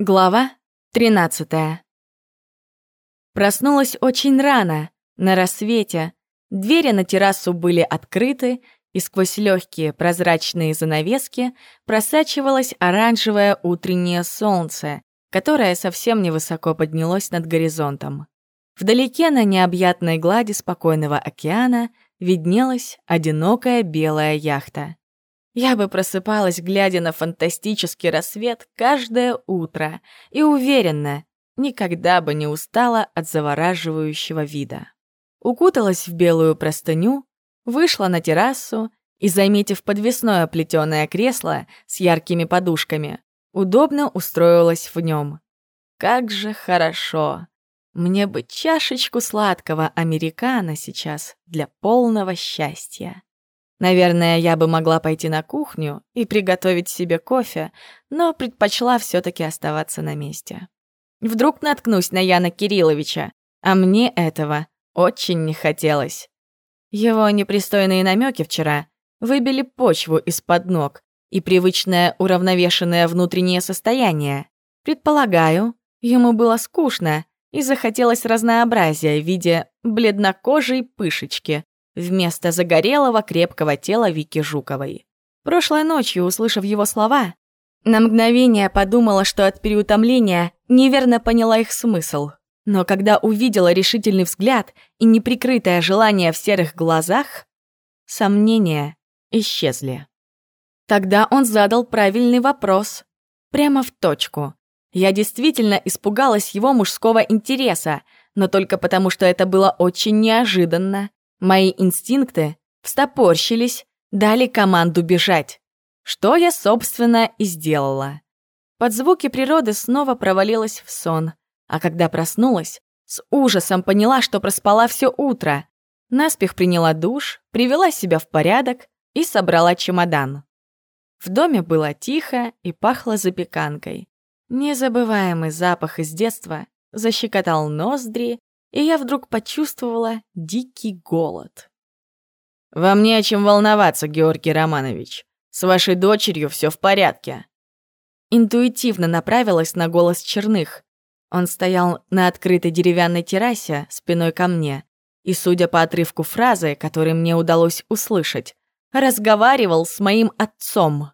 Глава 13 Проснулась очень рано, на рассвете. Двери на террасу были открыты, и сквозь легкие прозрачные занавески просачивалось оранжевое утреннее солнце, которое совсем невысоко поднялось над горизонтом. Вдалеке на необъятной глади спокойного океана виднелась одинокая белая яхта. Я бы просыпалась, глядя на фантастический рассвет каждое утро, и уверенно, никогда бы не устала от завораживающего вида. Укуталась в белую простыню, вышла на террасу и, заметив подвесное плетеное кресло с яркими подушками, удобно устроилась в нем. Как же хорошо! Мне бы чашечку сладкого американо сейчас для полного счастья. Наверное, я бы могла пойти на кухню и приготовить себе кофе, но предпочла все таки оставаться на месте. Вдруг наткнусь на Яна Кирилловича, а мне этого очень не хотелось. Его непристойные намеки вчера выбили почву из-под ног и привычное уравновешенное внутреннее состояние. Предполагаю, ему было скучно и захотелось разнообразия в виде бледнокожей пышечки, вместо загорелого крепкого тела Вики Жуковой. Прошлой ночью, услышав его слова, на мгновение подумала, что от переутомления неверно поняла их смысл. Но когда увидела решительный взгляд и неприкрытое желание в серых глазах, сомнения исчезли. Тогда он задал правильный вопрос. Прямо в точку. Я действительно испугалась его мужского интереса, но только потому, что это было очень неожиданно. Мои инстинкты встопорщились, дали команду бежать. Что я, собственно, и сделала. Под звуки природы снова провалилась в сон, а когда проснулась, с ужасом поняла, что проспала все утро. Наспех приняла душ, привела себя в порядок и собрала чемодан. В доме было тихо и пахло запеканкой. Незабываемый запах из детства защекотал ноздри и я вдруг почувствовала дикий голод. «Вам не о чем волноваться, Георгий Романович. С вашей дочерью все в порядке». Интуитивно направилась на голос Черных. Он стоял на открытой деревянной террасе спиной ко мне, и, судя по отрывку фразы, который мне удалось услышать, разговаривал с моим отцом.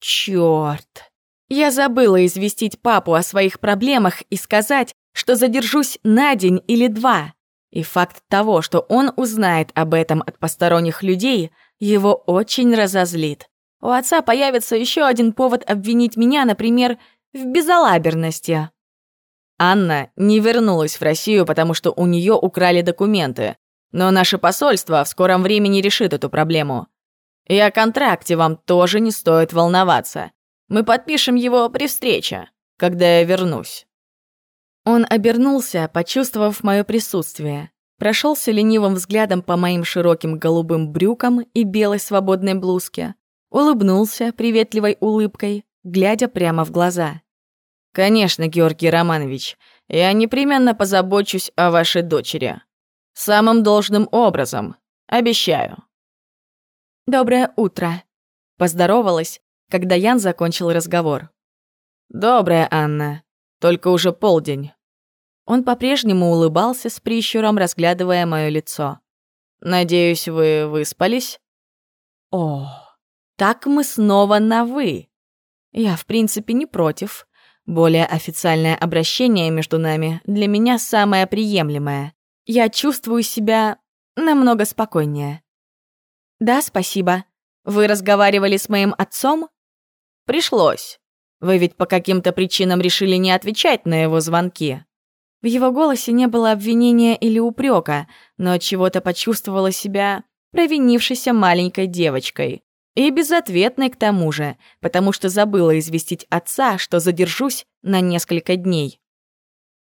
Чёрт! Я забыла известить папу о своих проблемах и сказать, что задержусь на день или два. И факт того, что он узнает об этом от посторонних людей, его очень разозлит. У отца появится еще один повод обвинить меня, например, в безалаберности. Анна не вернулась в Россию, потому что у нее украли документы. Но наше посольство в скором времени решит эту проблему. И о контракте вам тоже не стоит волноваться. Мы подпишем его при встрече, когда я вернусь. Он обернулся, почувствовав мое присутствие. Прошелся ленивым взглядом по моим широким голубым брюкам и белой свободной блузке. Улыбнулся приветливой улыбкой, глядя прямо в глаза. «Конечно, Георгий Романович, я непременно позабочусь о вашей дочери. Самым должным образом, обещаю». «Доброе утро», — поздоровалась, когда Ян закончил разговор. «Доброе, Анна. Только уже полдень. Он по-прежнему улыбался с прищуром, разглядывая мое лицо. «Надеюсь, вы выспались?» «О, так мы снова на «вы». Я, в принципе, не против. Более официальное обращение между нами для меня самое приемлемое. Я чувствую себя намного спокойнее. «Да, спасибо. Вы разговаривали с моим отцом?» «Пришлось. Вы ведь по каким-то причинам решили не отвечать на его звонки». В его голосе не было обвинения или упрека, но от чего-то почувствовала себя провинившейся маленькой девочкой. И безответной к тому же, потому что забыла известить отца, что задержусь на несколько дней.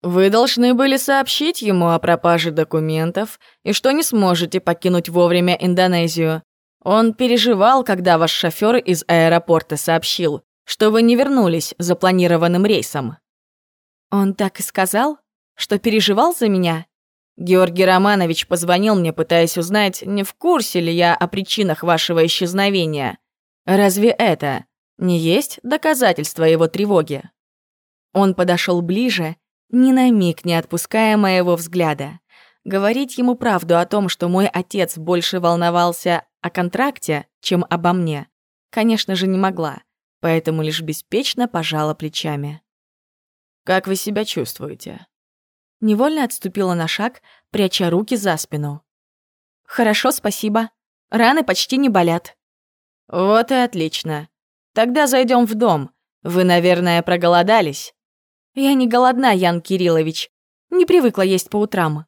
«Вы должны были сообщить ему о пропаже документов и что не сможете покинуть вовремя Индонезию. Он переживал, когда ваш шофер из аэропорта сообщил, что вы не вернулись запланированным рейсом». «Он так и сказал?» что переживал за меня? Георгий Романович позвонил мне, пытаясь узнать, не в курсе ли я о причинах вашего исчезновения. Разве это не есть доказательство его тревоги? Он подошел ближе, ни на миг не отпуская моего взгляда. Говорить ему правду о том, что мой отец больше волновался о контракте, чем обо мне, конечно же, не могла, поэтому лишь беспечно пожала плечами. «Как вы себя чувствуете?» Невольно отступила на шаг, пряча руки за спину. «Хорошо, спасибо. Раны почти не болят». «Вот и отлично. Тогда зайдем в дом. Вы, наверное, проголодались?» «Я не голодна, Ян Кириллович. Не привыкла есть по утрам».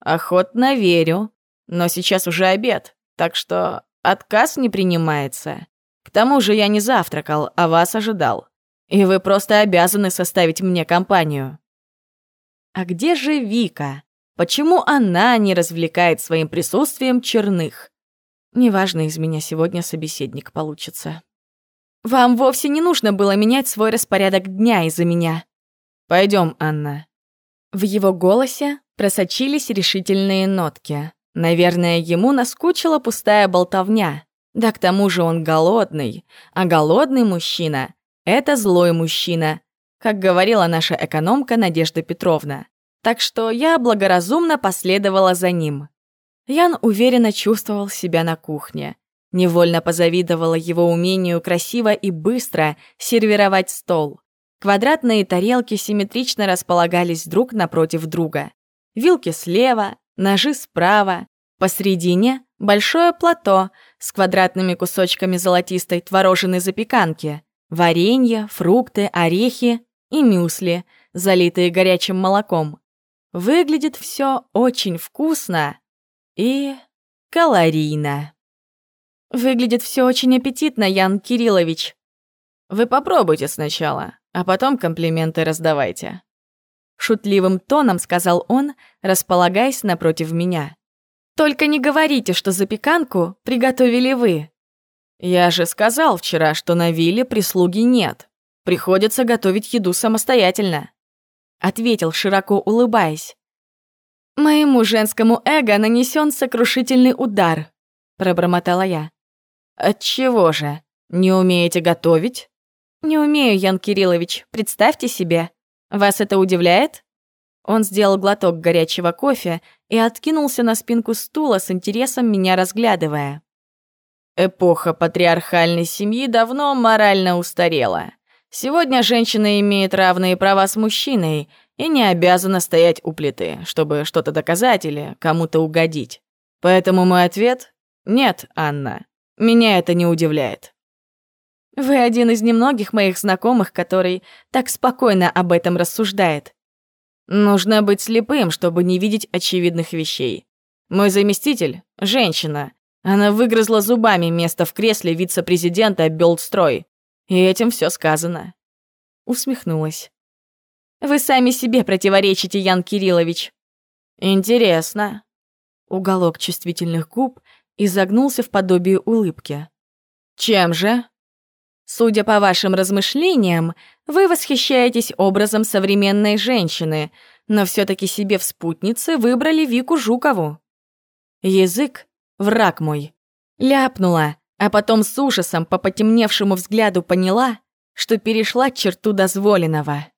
«Охотно верю. Но сейчас уже обед, так что отказ не принимается. К тому же я не завтракал, а вас ожидал. И вы просто обязаны составить мне компанию». «А где же Вика? Почему она не развлекает своим присутствием черных?» Неважно, из меня сегодня собеседник получится. «Вам вовсе не нужно было менять свой распорядок дня из-за меня». Пойдем, Анна». В его голосе просочились решительные нотки. Наверное, ему наскучила пустая болтовня. Да к тому же он голодный. А голодный мужчина — это злой мужчина, как говорила наша экономка Надежда Петровна. Так что я благоразумно последовала за ним. Ян уверенно чувствовал себя на кухне. Невольно позавидовала его умению красиво и быстро сервировать стол. Квадратные тарелки симметрично располагались друг напротив друга. Вилки слева, ножи справа. Посредине — большое плато с квадратными кусочками золотистой творожной запеканки, варенье, фрукты, орехи и мюсли, залитые горячим молоком. Выглядит все очень вкусно и калорийно. Выглядит все очень аппетитно, Ян Кириллович. Вы попробуйте сначала, а потом комплименты раздавайте. Шутливым тоном сказал он, располагаясь напротив меня. «Только не говорите, что запеканку приготовили вы». «Я же сказал вчера, что на вилле прислуги нет. Приходится готовить еду самостоятельно», — ответил, широко улыбаясь. «Моему женскому эго нанесен сокрушительный удар», — пробормотала я. «Отчего же? Не умеете готовить?» «Не умею, Ян Кириллович, представьте себе. Вас это удивляет?» Он сделал глоток горячего кофе и откинулся на спинку стула с интересом меня разглядывая. Эпоха патриархальной семьи давно морально устарела. Сегодня женщина имеет равные права с мужчиной и не обязана стоять у плиты, чтобы что-то доказать или кому-то угодить. Поэтому мой ответ — нет, Анна. Меня это не удивляет. Вы один из немногих моих знакомых, который так спокойно об этом рассуждает. Нужно быть слепым, чтобы не видеть очевидных вещей. Мой заместитель — женщина. Она выгрызла зубами место в кресле вице-президента Белдстрой. И этим все сказано. Усмехнулась. Вы сами себе противоречите, Ян Кириллович. Интересно. Уголок чувствительных губ изогнулся в подобие улыбки. Чем же? Судя по вашим размышлениям, вы восхищаетесь образом современной женщины, но все-таки себе в спутнице выбрали Вику Жукову. Язык — враг мой. Ляпнула, а потом с ужасом по потемневшему взгляду поняла, что перешла черту дозволенного.